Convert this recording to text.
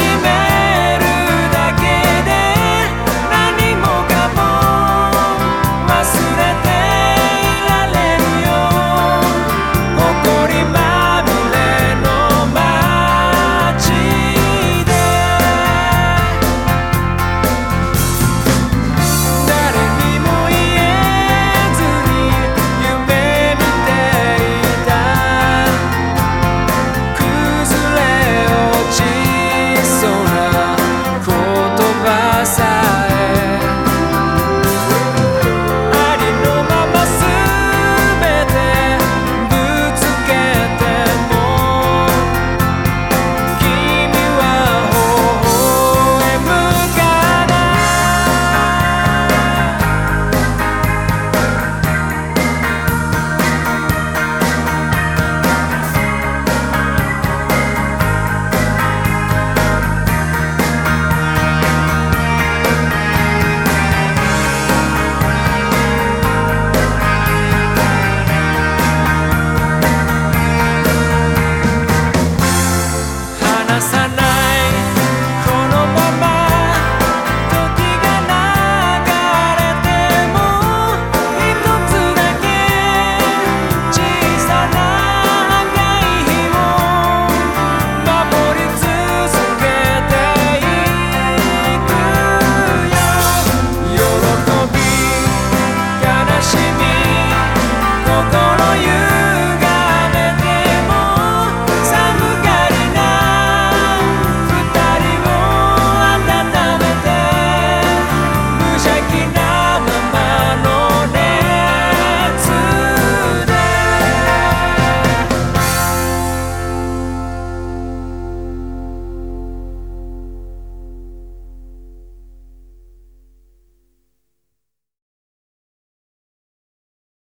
she made